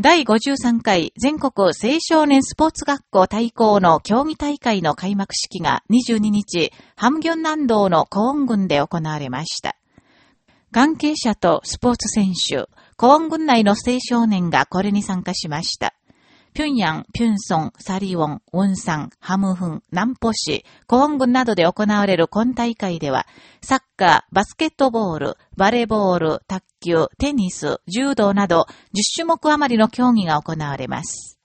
第53回全国青少年スポーツ学校対抗の競技大会の開幕式が22日、ハムギョン南道のコーン郡で行われました。関係者とスポーツ選手、コーン郡内の青少年がこれに参加しました。平壌、平村、サリウォン、ウンサン、ハムフン、南ポ市、コーン郡などで行われる今大会では、サッカー、バスケットボール、バレーボール、卓球、テニス、柔道など10種目余りの競技が行われます。